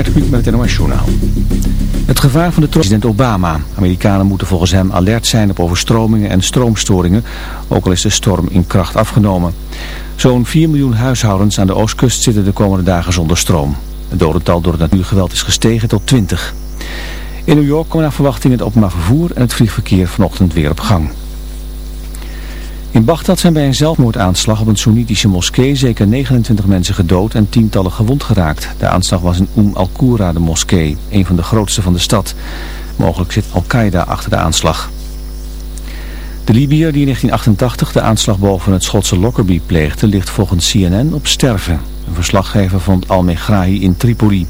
Met het. Het gevaar van de president Obama. Amerikanen moeten volgens hem alert zijn op overstromingen en stroomstoringen, ook al is de storm in kracht afgenomen. Zo'n 4 miljoen huishoudens aan de oostkust zitten de komende dagen zonder stroom. Het dodental door het natuurgeweld is gestegen tot 20. In New York komen naar verwachting het openbaar vervoer en het vliegverkeer vanochtend weer op gang. In Bagdad zijn bij een zelfmoordaanslag op een Soenitische moskee zeker 29 mensen gedood en tientallen gewond geraakt. De aanslag was in Umm al-Qura, de moskee, een van de grootste van de stad. Mogelijk zit Al-Qaeda achter de aanslag. De Libiër die in 1988 de aanslag boven het Schotse Lockerbie pleegde ligt volgens CNN op sterven. Een verslaggever vond Al-Megrahi in Tripoli.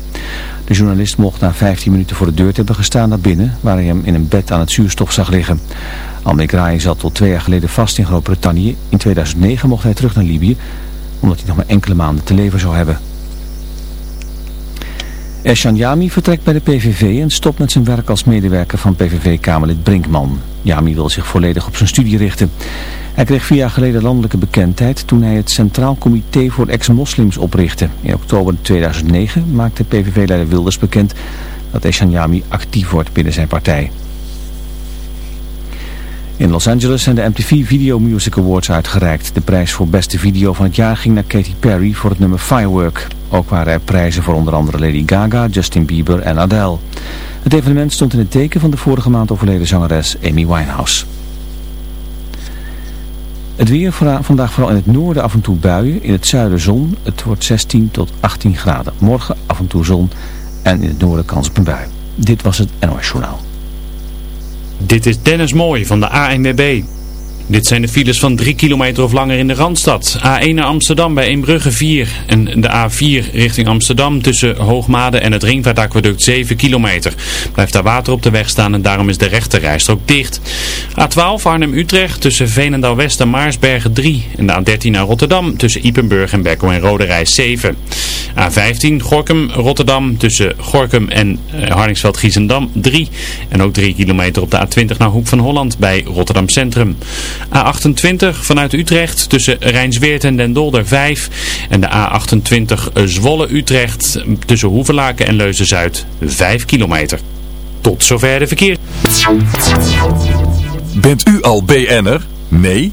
De journalist mocht na 15 minuten voor de deur hebben gestaan naar binnen, waar hij hem in een bed aan het zuurstof zag liggen. Al-Megrahi zat tot twee jaar geleden vast in Groot-Brittannië. In 2009 mocht hij terug naar Libië, omdat hij nog maar enkele maanden te leven zou hebben. Eshan Yami vertrekt bij de PVV en stopt met zijn werk als medewerker van PVV-Kamerlid Brinkman. Yami wil zich volledig op zijn studie richten. Hij kreeg vier jaar geleden landelijke bekendheid toen hij het Centraal Comité voor Ex-Moslims oprichtte. In oktober 2009 maakte PVV-leider Wilders bekend dat Eshan Yami actief wordt binnen zijn partij. In Los Angeles zijn de MTV Video Music Awards uitgereikt. De prijs voor beste video van het jaar ging naar Katy Perry voor het nummer Firework. Ook waren er prijzen voor onder andere Lady Gaga, Justin Bieber en Adele. Het evenement stond in het teken van de vorige maand overleden zangeres Amy Winehouse. Het weer vandaag vooral in het noorden af en toe buien, in het zuiden zon. Het wordt 16 tot 18 graden. Morgen af en toe zon en in het noorden kans op een bui. Dit was het NOS Journaal. Dit is Dennis Mooij van de ANWB. Dit zijn de files van 3 kilometer of langer in de Randstad. A1 naar Amsterdam bij Eembrugge 4. En de A4 richting Amsterdam tussen Hoogmade en het Ringvaartaqueduct 7 kilometer. Blijft daar water op de weg staan en daarom is de rechte rijstrook dicht. A12 Arnhem-Utrecht tussen Veenendaal West en Maarsbergen 3. En de A13 naar Rotterdam tussen Ipenburg en Bekkel en Roderijs 7. A15 Gorkum-Rotterdam tussen Gorkum en eh, Harningsveld-Giezendam 3. En ook 3 kilometer op de A20 naar Hoek van Holland bij Rotterdam Centrum. A28 vanuit Utrecht tussen Rijnsweert en Den Dolder 5. En de A28 Zwolle-Utrecht tussen Hoevelaken en Leuzen-Zuid 5 kilometer. Tot zover de verkeer. Bent u al BN'er? Nee?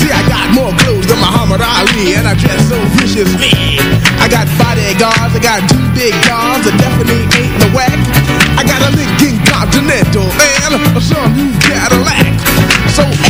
See, I got more clothes than Muhammad Ali, and I dress so viciously. I got bodyguards, I got two big cars, that definitely ain't the whack. I got a Lincoln Continental, and a new Cadillac. So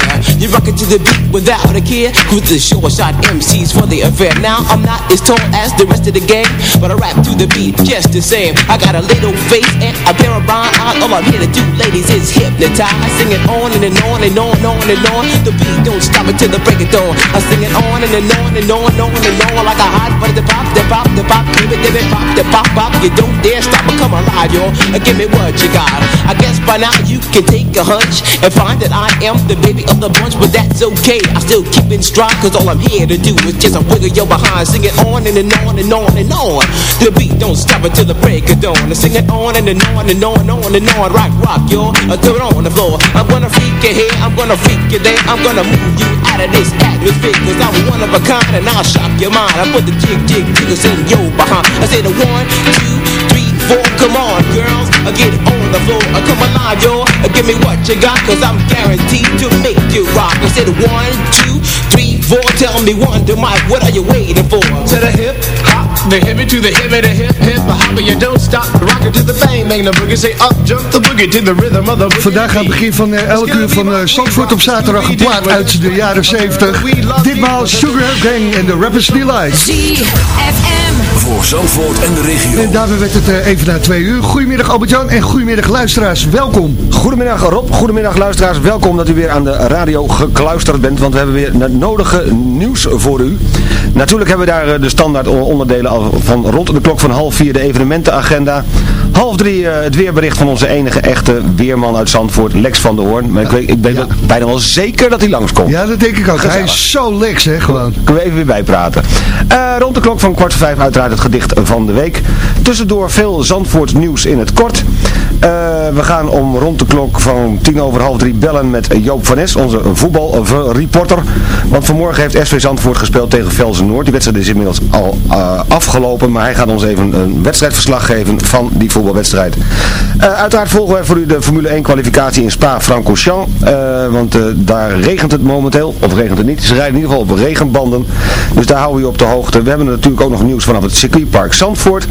air. You're rocking to the beat without a care. Cruise the short shot MCs for the affair. Now I'm not as tall as the rest of the gang, but I rap to the beat just the same. I got a little face and a pair of rhyme eyes. All I'm here to do, ladies, is hypnotize. I sing it on and, and on and on and on and on. The beat don't stop until the break of dawn. I sing it on and, and on and on and on and on like a hot butter. The pop, the pop, the pop, give it, give it, pop, the pop, pop. You don't dare stop alive, y'all. Uh, give me what you got. I guess by now you can take a hunch and find that I am the baby of the bunch, but that's okay. I still keep in stride, cause all I'm here to do is just a wiggle your behind. Sing it on and, and on and on and on. The beat don't stop until the break of dawn. I sing it on and, and on and on and on and on. Rock, rock, y'all. I throw it on the floor. I'm gonna freak you here, I'm gonna freak you there. I'm gonna move you out of this atmosphere, cause I'm one of a kind and I'll shock your mind. I put the jig, jig, jiggers in your behind. I say the one, two, four. Come on, girls, I get on the floor. I come alive, y'all. Give me what you got, cause I'm guaranteed to make you rock. I said one, two, three, four. Tell me one, to Mike, what are you waiting for? To the hip, hop, the hippie to the hippie, the hip, hip, hopper. You don't stop, rock it to the bang, bang the boogie. Say up, jump the boogie to the rhythm of the boogie. Vandaag aan het begin van eh, elk uur van uh, Zandvoort op zaterdag een plaat uit de jaren 70. Ditmaal Sugar Gang en de Rappers Delight. ZFM. Voor Zandvoort en de regio. En daarmee werd het uh, even na twee uur. Goedemiddag Albert-Jan en goedemiddag luisteraars. Welkom. Goedemiddag Rob, goedemiddag luisteraars. Welkom dat u weer aan de radio gekluisterd bent, want we hebben weer het nodige nieuws voor u. Natuurlijk hebben we daar de standaard onderdelen van rond de klok van half vier de evenementenagenda. Half drie uh, het weerbericht van onze enige echte weerman uit Zandvoort, Lex van der Hoorn. Maar ik, weet, ik ben ja. bijna wel zeker dat hij langskomt. Ja, dat denk ik ook. Gezellig. Hij is zo Lex, hè, gewoon. Kunnen we even weer bijpraten. Uh, rond de klok van kwart voor vijf uiteraard het gedicht van de week. Tussendoor veel Zandvoort nieuws in het kort. Uh, we gaan om rond de klok van tien over half drie bellen met Joop van Nes, onze voetbalreporter. Want vanmorgen heeft SV Zandvoort gespeeld tegen Velzen Noord. Die wedstrijd is inmiddels al uh, afgelopen, maar hij gaat ons even een wedstrijdverslag geven van die voetbalwedstrijd. Uh, uiteraard volgen wij voor u de Formule 1 kwalificatie in Spa-Francorchamps. want daar regent het momenteel, of regent het niet. Ze rijden in ieder geval op regenbanden. Dus daar houden we u op de hoogte. We hebben natuurlijk ook nog nieuws vanaf het circuitpark Zandvoort.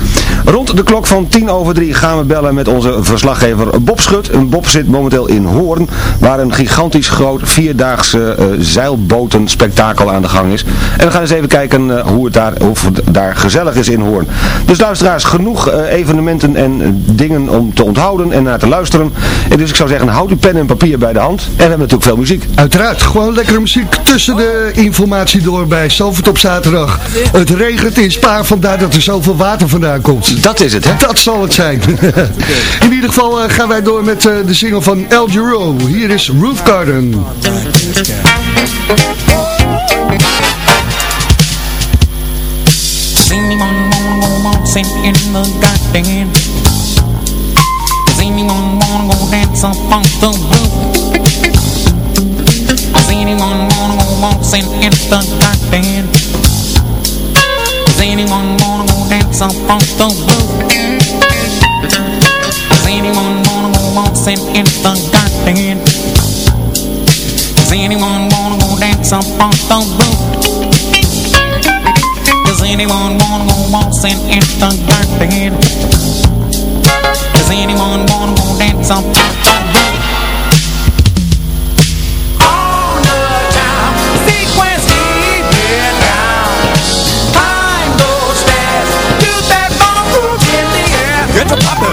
Rond de klok van tien over drie gaan we bellen met onze verslaggever Bob Schut. En Bob zit momenteel in Hoorn, waar een gigantisch groot vierdaagse uh, zeilbotenspektakel aan de gang is. En we gaan eens even kijken hoe, het daar, of het daar gezellig is in Hoorn. Dus luisteraars, genoeg evenementen en dingen om te onthouden en naar te luisteren. En dus ik zou zeggen, houd uw pen en papier bij de hand. En we hebben natuurlijk veel muziek. Uiteraard, gewoon lekkere muziek tussen de informatie door bij Zalvert op zaterdag. Het regent in Spa, vandaar dat er zoveel water vandaan komt. Dat is het, hè? Dat zal het zijn. in ieder geval uh, gaan wij door met uh, de single van El Giro. Hier is Roof Garden. in the garden? Does anyone go dance up on the roof? Waltzing in the garden? Does anyone wanna go dance up on the roof? Does anyone wanna go waltzing in the garden? Does anyone wanna go dance up on the roof? On the time, down. Climb those stairs, that the air. Get poppin'.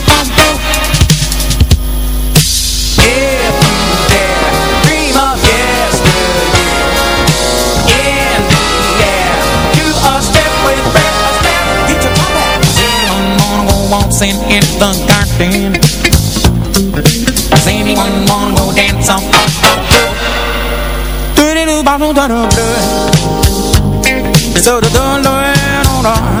In the garden? Does anyone wanna go dance on the roof? Do-do-do, bottle, do-do, do So, do-do, do-do, do-do, do-do,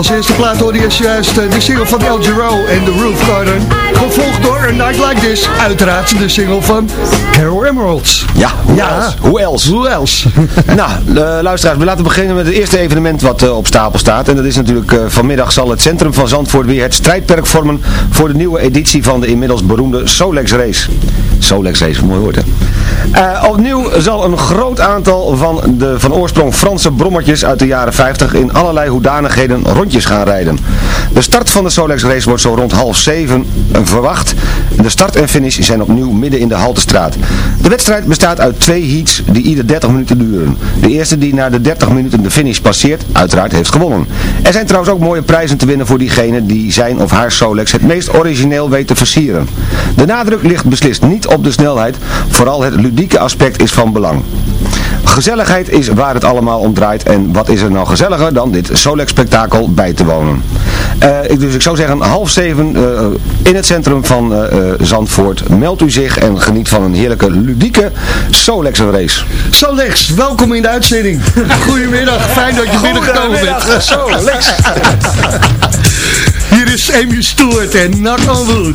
Als eerste plaat hoorde je juist eh, de single van El Giro en The Roof Garden. Gevolgd door A Night Like This. Uiteraard de single van Carol Emeralds. Ja, hoe ja. else? Hoe else? Hoe else? nou, eh, luisteraars, we laten beginnen met het eerste evenement wat eh, op stapel staat. En dat is natuurlijk vanmiddag zal het centrum van Zandvoort weer het strijdperk vormen voor de nieuwe editie van de inmiddels beroemde Solex Race. Solex race, mooi woord hè. Eh, opnieuw zal een groot aantal van de van oorsprong Franse brommetjes uit de jaren 50 in allerlei hoedanigheden rondjes gaan rijden. De start van de Solex race wordt zo rond half zeven verwacht de start en finish zijn opnieuw midden in de Haltestraat. De wedstrijd bestaat uit twee heats die ieder 30 minuten duren. De eerste die na de 30 minuten de finish passeert, uiteraard heeft gewonnen. Er zijn trouwens ook mooie prijzen te winnen voor diegene die zijn of haar Solex het meest origineel weet te versieren. De nadruk ligt beslist niet op de snelheid, vooral het ludieke aspect is van belang. Gezelligheid is waar het allemaal om draait en wat is er nou gezelliger dan dit Solex-spektakel bij te wonen. Eh, ik, dus ik zou zeggen half zeven eh, in het centrum van eh, Zandvoort. Meld u zich en geniet van een heerlijke ludieke Solex race. Solex, welkom in de uitzending. Goedemiddag, fijn dat je binnengekomen bent. Solex. Hier is Amy Stewart en Knock on.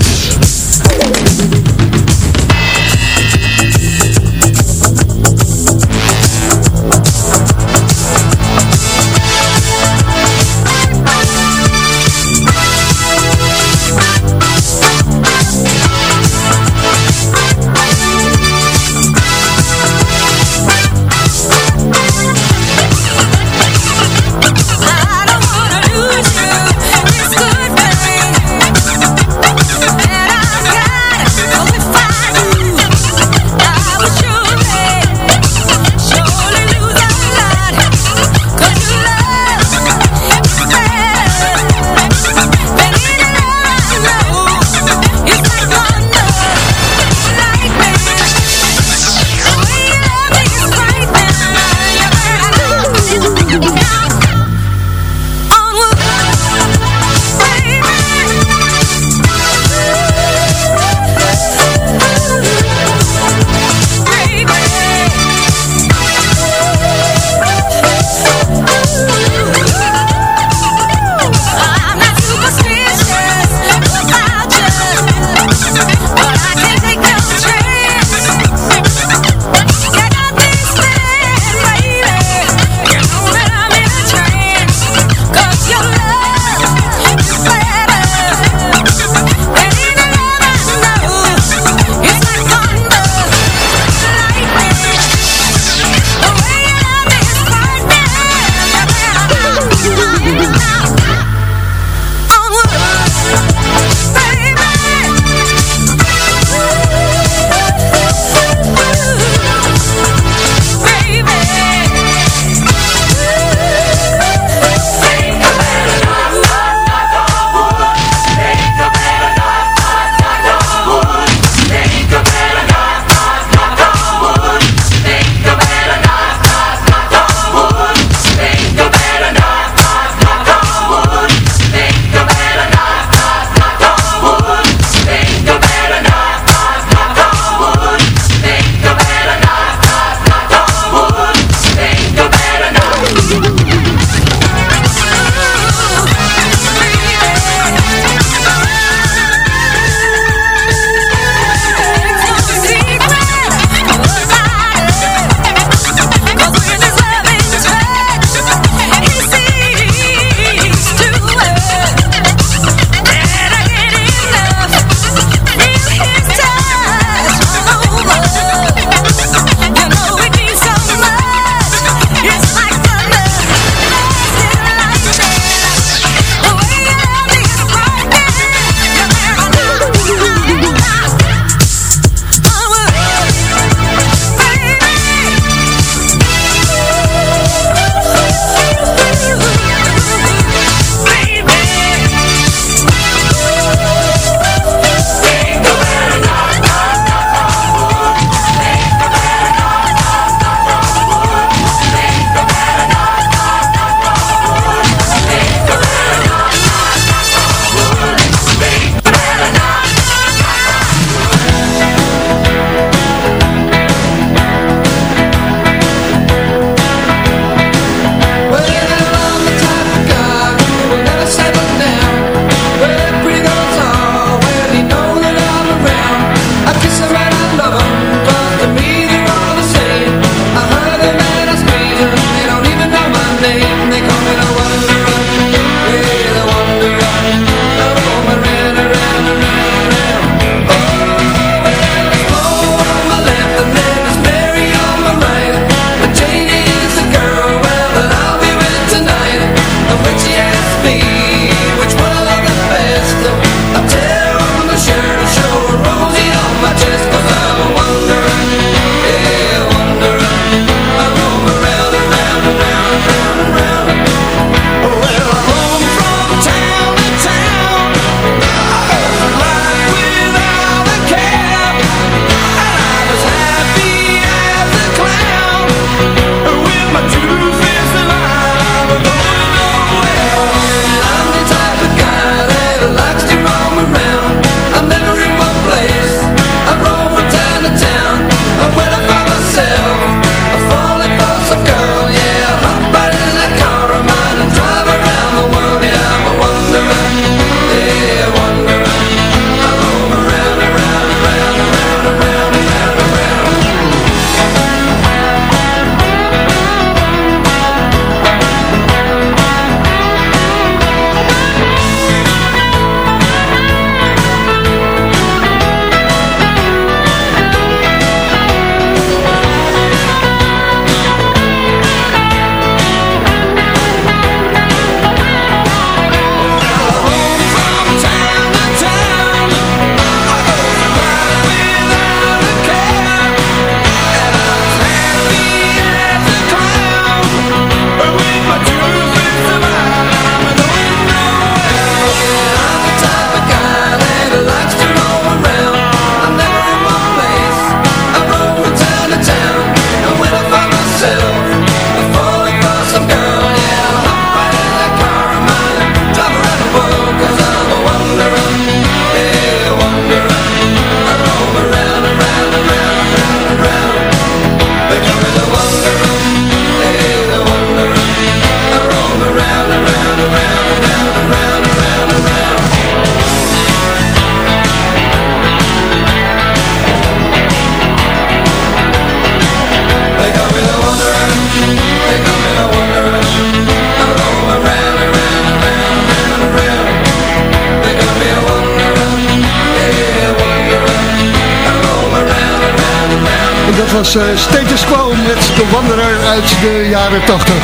Was eh, Status Quo met de Wanderer uit de jaren 80.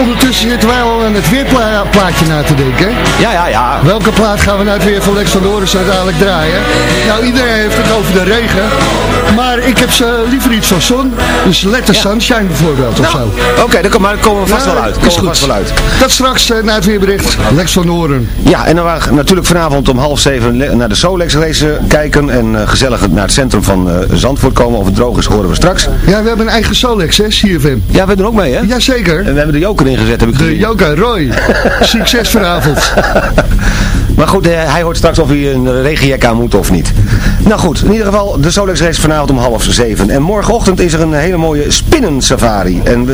Ondertussen zitten wij al aan het weerplaatje na te denken. Ja, ja, ja. Welke plaat gaan we nou het weer van Lex van Doris uiteindelijk draaien? Nou, iedereen heeft het over de regen. Maar ik heb ze liever iets van zon. Dus Let the Sunshine bijvoorbeeld of Nou, zo. Oké, dan kom- maar komen we vast wel uit. is Komen we goed. vast wel uit. Dat straks eh, na het weerbericht. Lex van Horen. Ja, en dan gaan we natuurlijk vanavond om half zeven naar de Solex race kijken. En eh, gezellig naar het centrum van eh, Zandvoort komen. Of het droog is, horen we straks. Ja, we hebben een eigen Solex, hè, CFM. Ja, we doen ook mee, hè? Jazeker. En we hebben de joker ingezet, heb ik De gezien. Joker Roy. Succes vanavond. Maar goed, eh, hij hoort straks of hij een regenjek aan moet of niet. Nou goed, in ieder geval, de Solex race vanavond om half zeven. En morgenochtend is er een hele mooie spinnensafari. En,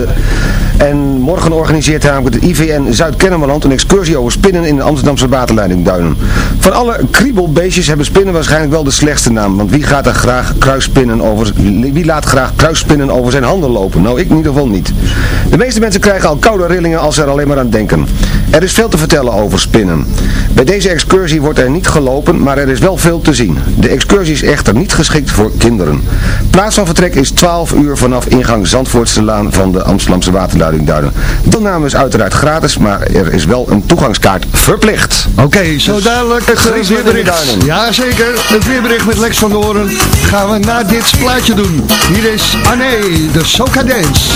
en morgen organiseert namelijk het IVN Zuid-Kennemerland een excursie over spinnen in de Amsterdamse waterleidingduinen. Van alle kriebelbeestjes hebben spinnen waarschijnlijk wel de slechtste naam. Want wie gaat er graag kruisspinnen over, wie laat graag kruisspinnen over zijn handen lopen? Nou, ik in ieder geval niet. De meeste mensen krijgen al koude rillingen als ze er alleen maar aan denken. Er is veel te vertellen over spinnen. Bij deze excursie wordt er niet gelopen, maar er is wel veel te zien. De excursie is echter niet geschikt voor kinderen. Plaats van vertrek is 12 uur vanaf ingang Zandvoortse Laan van de Amsterdamse Waterleiding Duinen. Deelname is uiteraard gratis, maar er is wel een toegangskaart verplicht. Oké, zo duidelijk het eh, de weerbericht. Jazeker, het weerbericht met Lex van Doren gaan we na dit plaatje doen. Hier is Anne, de Soca Dance.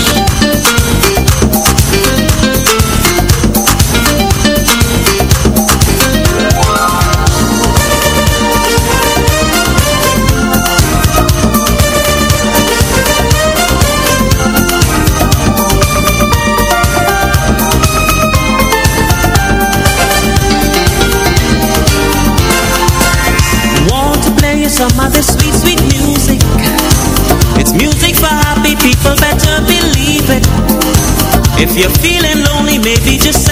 If you're feeling lonely, maybe just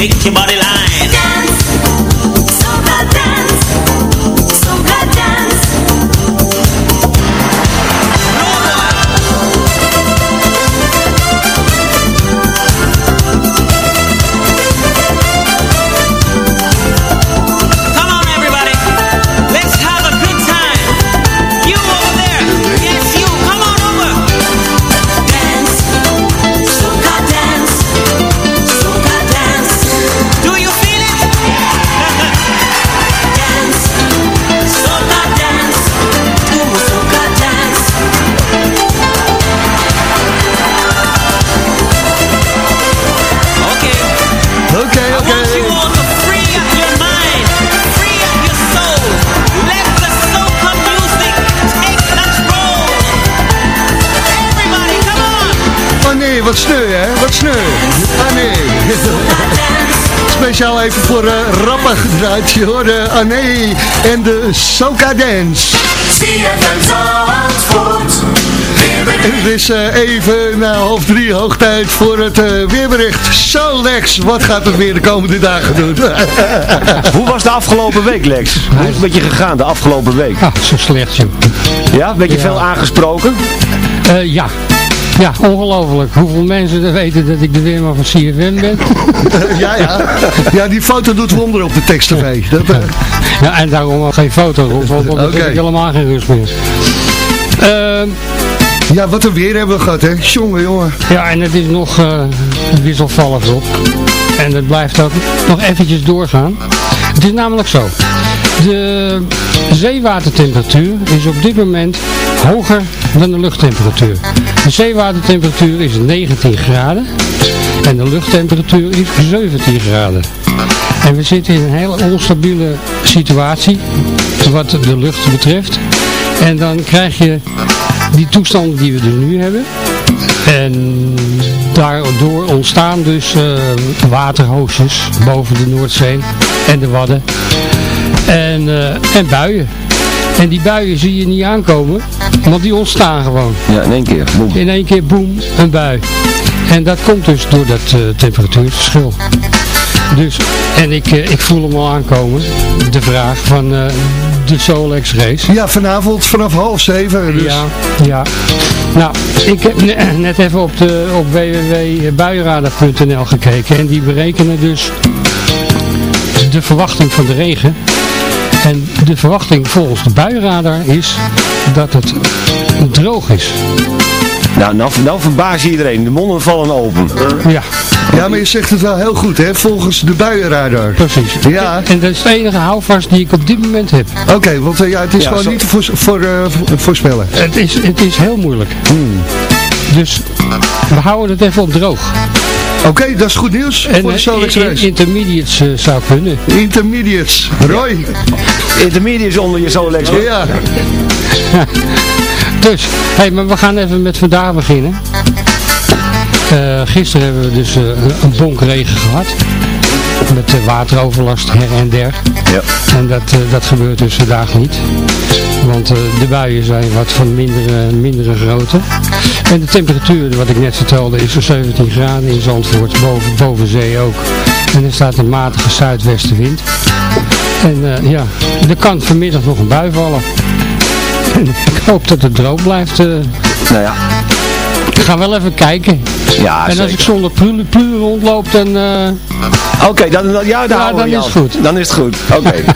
shake your body line. Speciaal even voor uh, Rappa gedraaid. Je hoorde nee en de Soca Dance. Het is eh, even na half drie hoog tijd voor het eh, weerbericht. Zo Lex, wat gaat het weer de komende dagen doen? Hoe was de afgelopen week, Lex? Hoe is het met je gegaan de afgelopen week? Ah, zo slecht, joh. Ja, ben je Ja. veel aangesproken? Eh, ja. Ja, ongelooflijk. Hoeveel mensen er weten dat ik de weerman van CFM ben. ja, ja. Ja, die foto doet wonderen op de tekst-tv. Dat, eh, Ja, en daarom geen foto want dan heb ik helemaal geen rust meer. Ehm, ja, wat een weer hebben we gehad, hè? Jongen, jongen. ja, en het is nog eh wisselvallig op. En het blijft ook nog eventjes doorgaan. Het is namelijk zo. De zeewatertemperatuur is op dit moment hoger dan de luchttemperatuur. De zeewatertemperatuur is 19 graden en de luchttemperatuur is 17 graden. En we zitten in een hele onstabiele situatie wat de lucht betreft. En dan krijg je die toestanden die we er nu hebben. En daardoor ontstaan dus eh, waterhoosjes boven de Noordzee en de Wadden. En, eh, en buien. En die buien zie je niet aankomen, want die ontstaan gewoon. Ja, in één keer. Boem. In één keer boem, een bui. En dat komt dus door dat eh, temperatuurverschil. Dus, en ik, eh, ik voel hem al aankomen, de vraag van eh, de Solex race. Ja, vanavond vanaf half zeven. Dus. Ja, ja. Nou, ik heb ne- net even op, de, op www.buienradar.nl gekeken en die berekenen dus de verwachting van de regen. En de verwachting volgens de buienradar is dat het droog is. Nou, nou, nou verbaas je iedereen. De monden vallen open. Ja. Ja, maar je zegt het wel heel goed, hè? Volgens de buienradar. Precies. Ja. En dat is de enige houvast die ik op dit moment heb. Oké, want eh, ja, het is Ja, gewoon zo- niet voor, eh, vo- voorspellen. Het is, het is heel moeilijk. Dus we houden het even op droog. Oké, dat is goed nieuws En voor de eh, in- intermediates eh, zou kunnen. Intermediates. Roy. Intermediates onder je Solex. Ja. Dus, hey, maar we gaan even met vandaag beginnen. Eh, gisteren hebben we dus een bonk regen gehad. Met eh, wateroverlast her en der. Ja. En dat, eh, dat gebeurt dus vandaag niet. Want eh, de buien zijn wat van mindere, mindere grootte. En de temperatuur, wat ik net vertelde, is zo'n 17 graden in Zandvoort. Boven, boven zee ook. En er staat een matige zuidwestenwind. En ja, er kan vanmiddag nog een bui vallen. En ik hoop dat het droog blijft. eh. Nou ja. Ik ga wel even kijken. Ja, en als ik zonder pluren rondloop, dan... eh, Oké, dan, dan- ja, dan, Ja, houden we dan is het goed. Dan is het goed. Oké.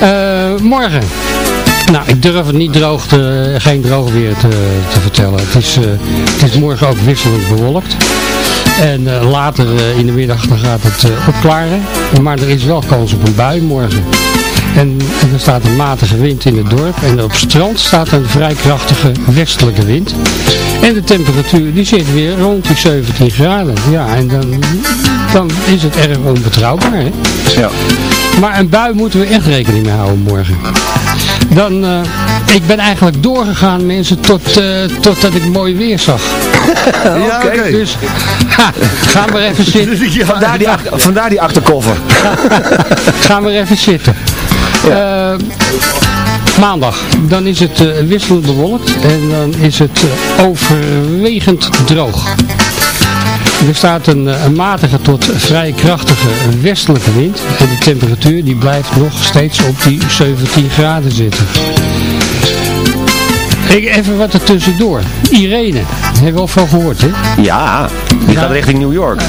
Eh, morgen. Nou, ik durf het niet droog te, geen droog weer te, te vertellen. Het is, eh, het is morgen ook wisselend bewolkt. En later in de middag dan gaat het opklaren. Maar er is wel kans op een bui morgen. En, en er staat een matige wind in het dorp. En op het strand staat een vrij krachtige westelijke wind. En de temperatuur die zit weer rond die 17 graden. Ja, en dan, dan is het erg onbetrouwbaar. Hè? Ja. Maar een bui moeten we echt rekening mee houden morgen. Dan, eh, ik ben eigenlijk doorgegaan mensen tot, eh, totdat ik mooi weer zag. Ja, oké. Dus ha, ga maar even zitten. Vandaar die, achter, vandaar die achterkoffer. Ga maar even zitten. Eh, maandag, dan is het eh, wisselend bewolkt en dan is het eh, overwegend droog. Er staat een, eh, een matige tot vrij krachtige westelijke wind en de temperatuur die blijft nog steeds op die 17 graden zitten. Ik, even wat er tussendoor. Irene, hebben we al van gehoord hè? Ja, die Ja. gaat richting New York.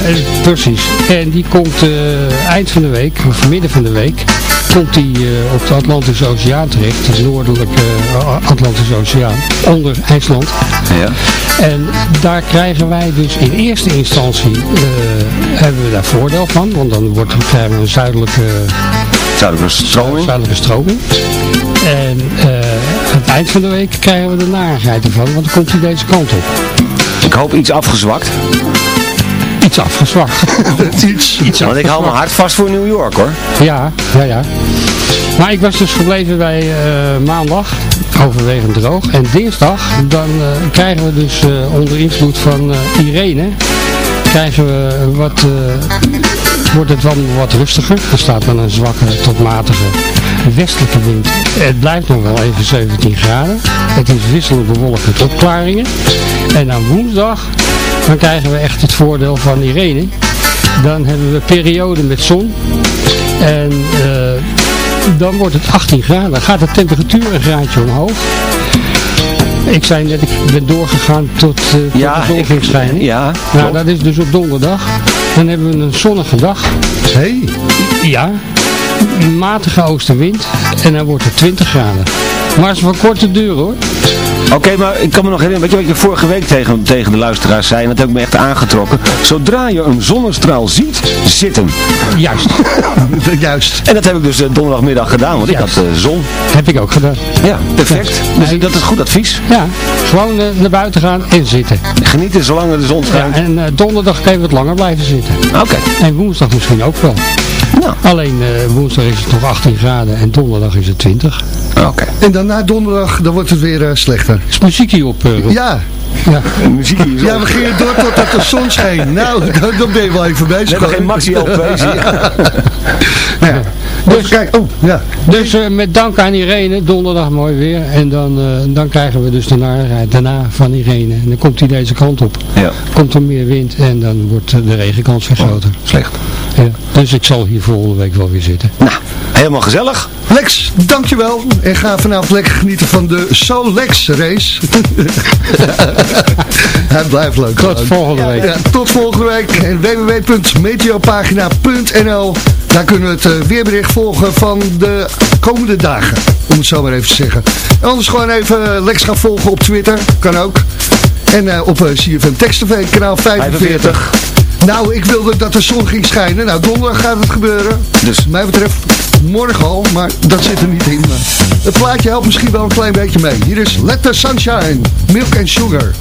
Precies. En die komt eh, eind van de week, of midden van de week, komt die eh, op de Atlantische Oceaan terecht. De noordelijke eh, Atlantische Oceaan, onder IJsland. Ja. En daar krijgen wij dus in eerste instantie, eh, hebben we daar voordeel van. Want dan wordt, krijgen we een zuidelijke, Zuidelijke stroming. zuidelijke stroming. En aan het eind van de week krijgen we de narigheid ervan, want dan komt hij deze kant op. Ik hoop iets afgezwakt. Iets afgezwakt. Iets. Iets Want ik hou mijn hart vast voor New York hoor. Ja, ja, ja. Maar ik was dus gebleven bij eh, maandag, overwegend droog. En dinsdag, dan eh, krijgen we dus eh, onder invloed van eh, Irene, krijgen we wat, eh, wordt het dan wat rustiger. Er staat dan een zwakke tot matige westelijke wind. Het blijft nog wel even 17 graden. Het is wisselend bewolkt met opklaringen. En aan woensdag, dan krijgen we echt het voordeel van Irene. Dan hebben we periode met zon. En eh, dan wordt het 18 graden. Dan gaat de temperatuur een graadje omhoog. Ik zei net, ik ben doorgegaan tot, eh, tot Ja, de zon ik- ging schijnen. ja, Nou, klopt. dat is dus op donderdag. Dan hebben we een zonnige dag. Hey. Ja. Een matige oostenwind. En dan wordt het 20 graden. Maar het is van korte duur hoor. Oké, maar ik kan me nog herinneren, weet je wat je vorige week tegen, tegen de luisteraars zei, en dat heb ik me echt aangetrokken. Zodra je een zonnestraal ziet, zitten. Juist. Juist. En dat heb ik dus eh, donderdagmiddag gedaan, want ik had eh, zon. Heb ik ook gedaan. Ja, perfect. Dus dat is goed advies. Ja, gewoon eh, naar buiten gaan en zitten. Genieten zolang de zon Ja, schijnt. en eh, donderdag kan je wat langer blijven zitten. Oké. En woensdag misschien ook wel. Nou. Alleen eh, woensdag is het nog 18 graden en donderdag is het 20. Oké. En dan na donderdag, dan wordt het weer eh, slechter. Is muziek hier op, eh? Ja. Ja. Muziek hier Ja, we gingen door totdat de zon scheen. Nou, dan ben je wel even bezig. We hebben geen maxi. Nou ja. Dus kijk, oh, ja. Dus met dank aan Irene, donderdag mooi weer. En dan, eh, dan krijgen we dus de narigheid daarna van Irene. En dan komt hij deze kant op. Ja. Komt er meer wind en dan wordt de regenkans weer groter. Slecht. Ja. Dus ik zal hier volgende week wel weer zitten. Nou, helemaal gezellig. Lex, dankjewel. En ga vanavond lekker genieten van de Solex race. Hij blijft leuk. Tot gewoon. volgende week. Ja, tot volgende week. En www.meteopagina.nl Daar kunnen we het eh, weerbericht volgen van de komende dagen. Om het zo maar even te zeggen. En anders gewoon even eh, Lex gaan volgen op Twitter. Kan ook. En eh, op uh, CFM Text TV, kanaal 45. Nou, ik wilde dat de zon ging schijnen. Nou, donderdag gaat het gebeuren. Dus wat mij betreft morgen al, maar dat zit er niet in. Het plaatje helpt misschien wel een klein beetje mee. Hier is Let the Sunshine, Milk and Sugar.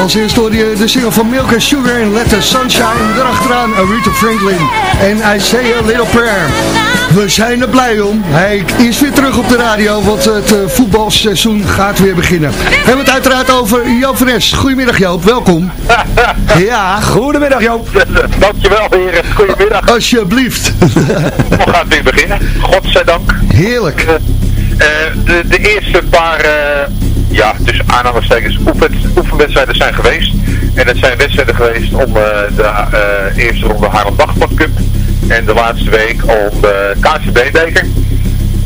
Als eerste hoorde je de single van Milk and Sugar en Let the Sunshine. Daarachteraan Aretha Franklin en I Say a Little Prayer. We zijn er blij om. Hij is weer terug op de radio, want het eh, voetbalseizoen gaat weer beginnen. We hebben het uiteraard over Joop van Es. Goedemiddag Joop, welkom. Ja, goedemiddag Joop. Dankjewel heren, goedemiddag. Alsjeblieft. We gaan weer beginnen, godzijdank. Heerlijk. Eh, de, de eerste paar, ja, tussen aanhalingstekens, oefen, oefenwedstrijden zijn geweest. En het zijn wedstrijden geweest om eh, de eh, eerste ronde Haarlem Dagblad Cup. En de laatste week om de KCB-beker.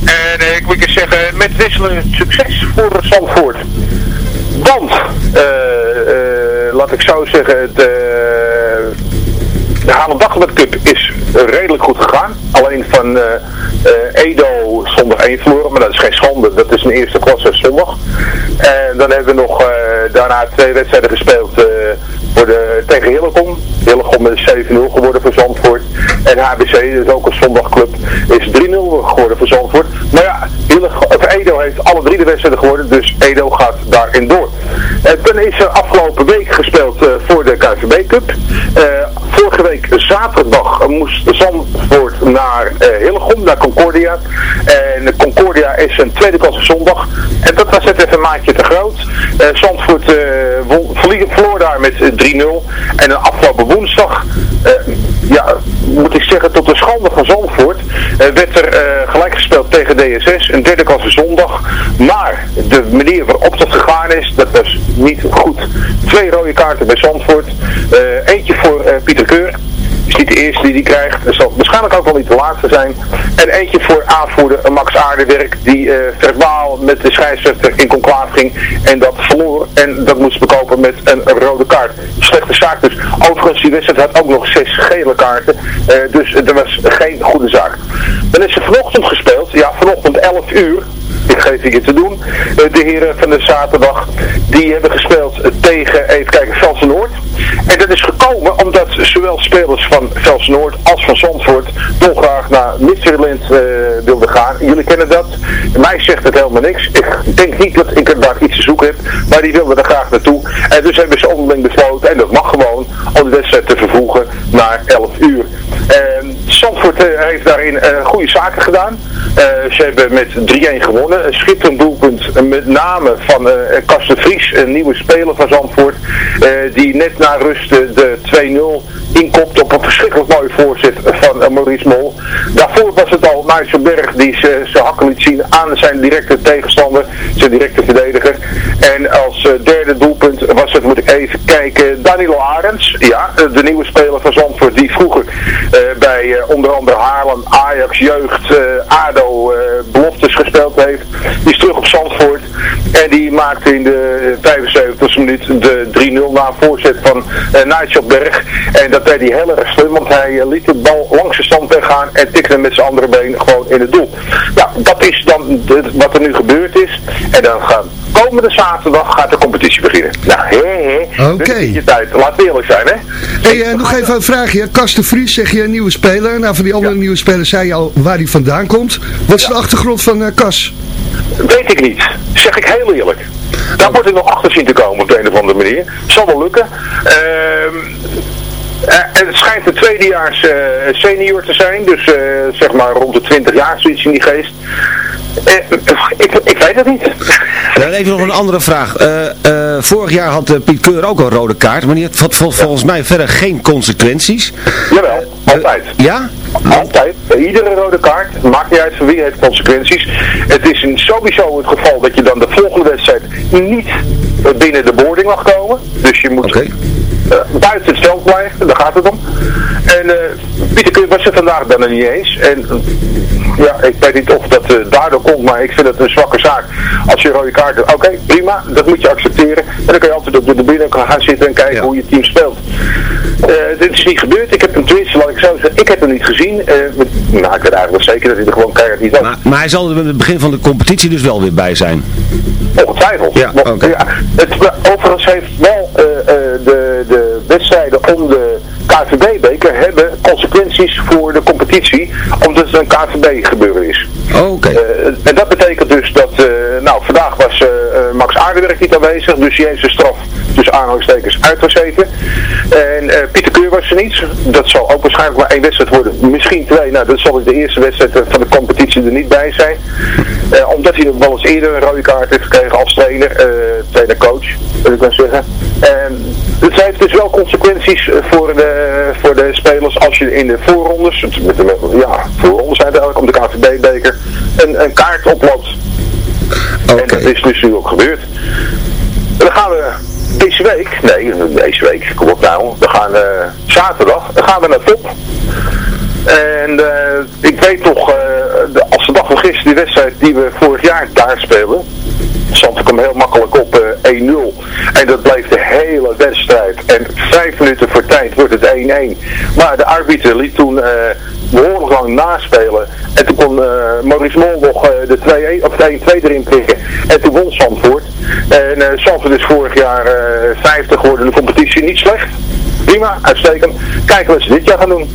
En eh, ik moet je zeggen, met wisselend succes voor Zandvoort. Want, laat ik zo zeggen, eh, de Haarlem Dagblad Cup is redelijk goed gegaan. Alleen van eh, eh, Edo zondag 1 verloren, maar dat is geen schande. Dat is een eerste klasse zondag. En dan hebben we nog eh, daarna twee wedstrijden gespeeld eh, voor de, tegen Hillegom. Hillegom is 7-0 geworden voor Zandvoort. En HBC, is ook een zondagclub, is 3-0 geworden voor Zandvoort. Maar ja, of Edo heeft alle drie de wedstrijden geworden, dus Edo gaat daarin door. En dan is er afgelopen week gespeeld eh, voor de KVB Cup. Eh, vorige week zaterdag moest Zandvoort naar eh Hillegom, naar Concordia. En Concordia is een tweede klasse zondag. En dat was net even een maatje te groot. Eh, Zandvoort eh, verloor daar met eh, 3-0. En dan afgelopen woensdag, ja, moet ik zeggen, tot de schande van Zandvoort, werd er gelijk gespeeld tegen DSS, een derde klasse zondag. Maar de manier waarop dat gegaan is, dat was niet goed. Twee rode kaarten bij Zandvoort. Eentje voor eh, Keur. Is niet de eerste die die krijgt. Het zal waarschijnlijk ook wel niet de laatste zijn. En eentje voor aanvoerder Max Aardewerk. Die eh, verbaal met de scheidsrechter in conclave ging. En dat verloor. En dat moest bekopen met een rode kaart. Slechte zaak dus. Overigens, die wedstrijd had ook nog zes gele kaarten. Eh, dus dat was geen goede zaak. Dan is er vanochtend gespeeld. Ja, vanochtend 11 uur. Ik geef je te doen. Eh, de heren van de zaterdag, die hebben gespeeld tegen, even kijken, Velsen. En dat is gekomen omdat zowel spelers van Velsen als van Zandvoort dolgraag naar Midtjylland eh wilden gaan. Jullie kennen dat. Mij zegt het helemaal niks. Ik denk niet dat ik er daar iets te zoeken heb, maar die wilden er graag naartoe. En dus hebben ze onderling besloten, en dat mag gewoon, om de wedstrijd te vervoegen naar 11 uur. En Zandvoort eh, heeft daarin eh, goede zaken gedaan. Ze hebben met 3-1 gewonnen. Een schitterend doelpunt, met name van eh Karsten Vries, een nieuwe speler van Zandvoort. eh, die net na rust de 2-0 inkopt op een verschrikkelijk mooie voorzet van eh, Maurice Mol. Daarvoor was het al Berg die zijn hakken liet zien aan zijn directe tegenstander, zijn directe verdediger. En als derde doelpunt was het, moet ik even kijken, Danilo Arends. Ja, de nieuwe speler van Zandvoort die vroeger bij onder andere Haarlem, Ajax, Jeugd, ADO, beloftes gespeeld heeft. Die is terug op Zandvoort. En die maakte in de 75e minuut de 3-0 na voorzet van Nigel Berg. En dat deed hij heel erg slim, want hij eh, liet de bal langs de standbeen gaan en tikte hem met zijn andere been gewoon in het doel. Ja, dat is dan de- wat er nu gebeurd is. En dan gaat komende zaterdag gaat de competitie beginnen. Nou, hé, hé. Oké. Dus je tijd. Laat eerlijk zijn, hè. Hey, eh, nog even een vraagje. Karsten Vries, zeg je een nieuwe speler. Nou, van die andere nieuwe spelers zei je al waar hij vandaan komt. Wat is de achtergrond van eh Kas? Weet ik niet. Zeg ik heel eerlijk. Daar moet ik nog achter zien te komen op de een of andere manier. Zal wel lukken. Ehm, eh, en het schijnt een tweedejaars eh, senior te zijn. Dus eh, zeg maar rond de 20 jaar zoiets in die geest. Ik, ik weet het niet. Dan even nog een andere vraag. Vorig jaar had Piet Keur ook een rode kaart, maar die had vol- vol- volgens mij verder geen consequenties. Jawel, altijd. Ja? Altijd. Iedere rode kaart, maakt niet uit van wie, heeft consequenties. Het is in sowieso het geval dat je dan de volgende wedstrijd niet binnen de boarding mag komen. Dus je moet eh, buiten het veld blijven, daar gaat het om. En eh Pieter was er vandaag dan er niet eens. En ja, ik weet niet of dat eh, daardoor komt, maar ik vind het een zwakke zaak. Als je een rode kaart hebt, oké, prima, dat moet je accepteren. En dan kun je altijd op de binnen gaan zitten en kijken hoe je team speelt. Dit is niet gebeurd. Ik heb hem tenminste, laat ik zo zeggen, ik heb hem niet gezien. Eh, nou, ik weet eigenlijk wel zeker dat hij er gewoon keihard niet was. Maar, maar hij zal er met het begin van de competitie dus wel weer bij zijn. Ongetwijfeld. Ja, oké. ja, het, overigens heeft wel eh, eh, de, de wedstrijden om de KVB-beker hebben consequenties voor de competitie, omdat het een KVB gebeuren is. Oké. Eh, en dat betekent dus dat, nou vandaag was Max Aardenwerk niet aanwezig, dus die heeft zijn straf tussen aanhalingstekens uitgezeten. En Pieter was er niet, dat zal ook waarschijnlijk maar één wedstrijd worden, misschien twee, nou dat zal de eerste wedstrijd eh, van de competitie er niet bij zijn. Eh, omdat hij wel eens eerder een rode kaart heeft gekregen als trainer, eh trainer-coach, wil ik maar zeggen. En het heeft dus wel consequenties voor de, voor de spelers als je in de voorrondes, het- met de, ja, voorrondes zijn het eigenlijk om de KVB-beker, een, een kaart oploopt. En dat is dus nu ook gebeurd. En dan gaan we deze week, nee, deze week, kom op nou, we gaan eh, zaterdag, dan gaan we naar top. En eh, ik weet toch, eh, als de dag van gisteren, die wedstrijd die we vorig jaar daar speelden, Zandvoort kwam heel makkelijk op eh, 1-0. En dat bleef de hele wedstrijd. En vijf minuten voor tijd wordt het 1-1. Maar de arbiter liet toen behoorlijk lang naspelen. En toen kon eh, Maurice Mol nog eh, de 2-1 of de 1-2 erin prikken. En toen won Zandvoort. En eh Zandvoort is vorig jaar eh 50 geworden in de competitie. Niet slecht. Prima, uitstekend. Kijken wat ze dit jaar gaan doen.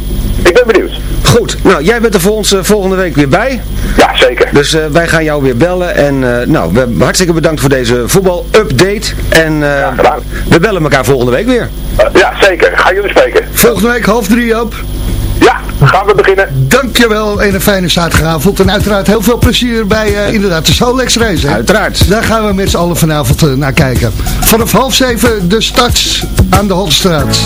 Ik ben benieuwd. Goed, nou jij bent er voor ons volgende week weer bij. Ja, zeker. Dus wij gaan jou weer bellen. En nou, we, hartstikke bedankt voor deze voetbal-update. En eh, we bellen elkaar volgende week weer. Ja, zeker. Ga jullie spreken. Volgende week half drie, Joop. Ja, gaan we beginnen. Dankjewel en een fijne zaterdagavond. En uiteraard heel veel plezier bij eh, inderdaad de Solex race. Hè? Uiteraard. Daar gaan we met z'n allen vanavond eh, naar kijken. Vanaf half zeven de start aan de Holstraat.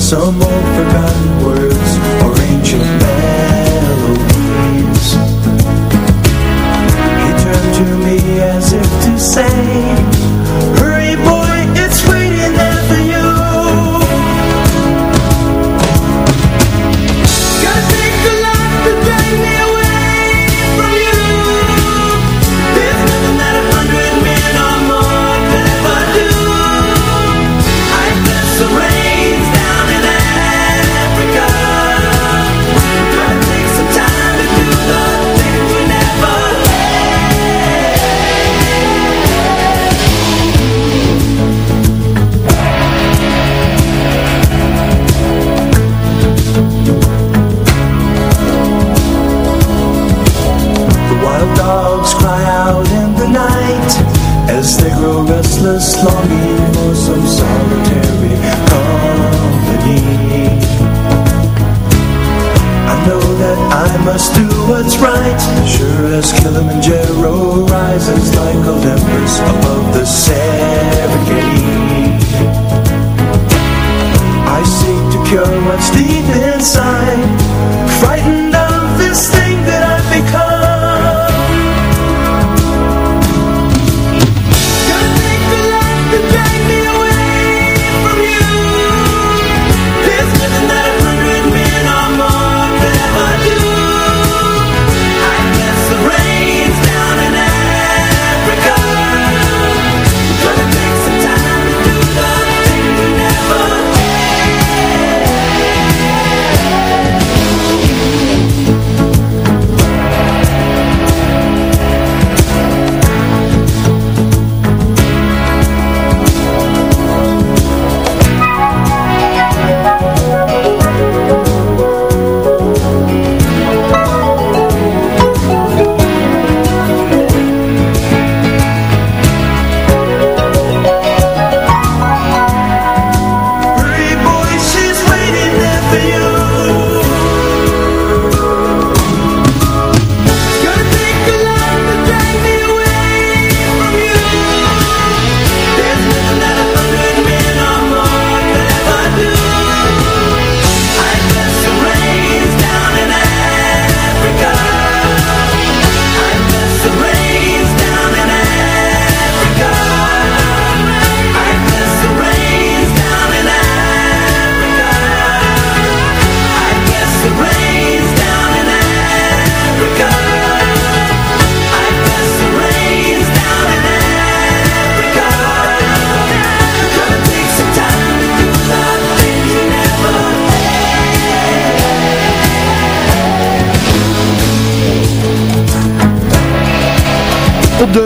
Some old forgotten words or ancient melodies. He turned to me as if to say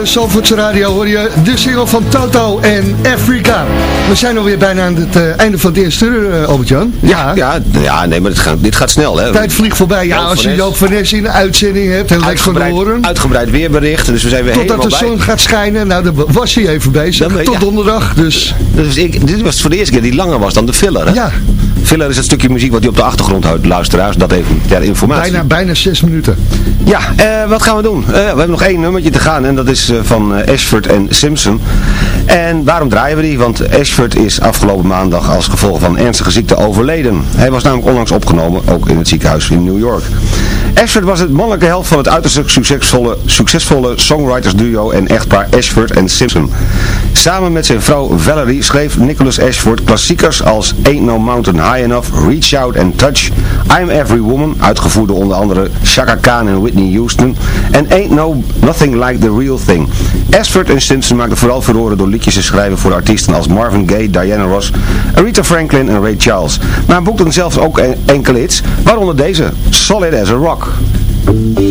de Radio hoor je de single van Toto en Afrika. We zijn alweer bijna aan het eh, einde van het eerste uur, uh, Albert-Jan. Ja, ja, ja, nee, maar dit gaat, dit gaat snel, hè. Tijd vliegt voorbij. Ja, als je. Joop van Nes in de uitzending hebt en lekker van Uitgebreid, horen. uitgebreid weerbericht, dus we zijn weer Totdat de zon bij. gaat schijnen. Nou, daar was hij even bezig. Dan, eh, Tot ja. donderdag, dus... Dus ik, dit was voor de eerste keer die langer was dan de filler, hè? Ja. Filler is het stukje muziek wat hij op de achtergrond houdt, luisteraars. Dat even ter informatie. Bijna, bijna zes minuten. Ja, eh, wat gaan we doen? Eh, we hebben nog één nummertje te gaan en dat is eh, van Ashford en Simpson. En waarom draaien we die? Want Ashford is afgelopen maandag als gevolg van ernstige ziekte overleden. Hij was namelijk onlangs opgenomen, ook in het ziekenhuis in New York. Ashford was het mannelijke helft van het uiterst succesvolle, succesvolle songwriters duo en echtpaar Ashford en Simpson. Samen met zijn vrouw Valerie schreef Nicholas Ashford klassiekers als Ain't No Mountain High Enough, Reach Out and Touch, I'm Every Woman, uitgevoerd onder andere Chaka Khan en Whitney Houston, en Ain't No Nothing Like The Real Thing. Ashford en Simpson maakten vooral furoren door liedjes te schrijven voor artiesten als Marvin Gaye, Diana Ross, Aretha Franklin en Ray Charles. Maar hij boekte zelfs ook en- enkele hits, waaronder deze, Solid as a Rock. Solid,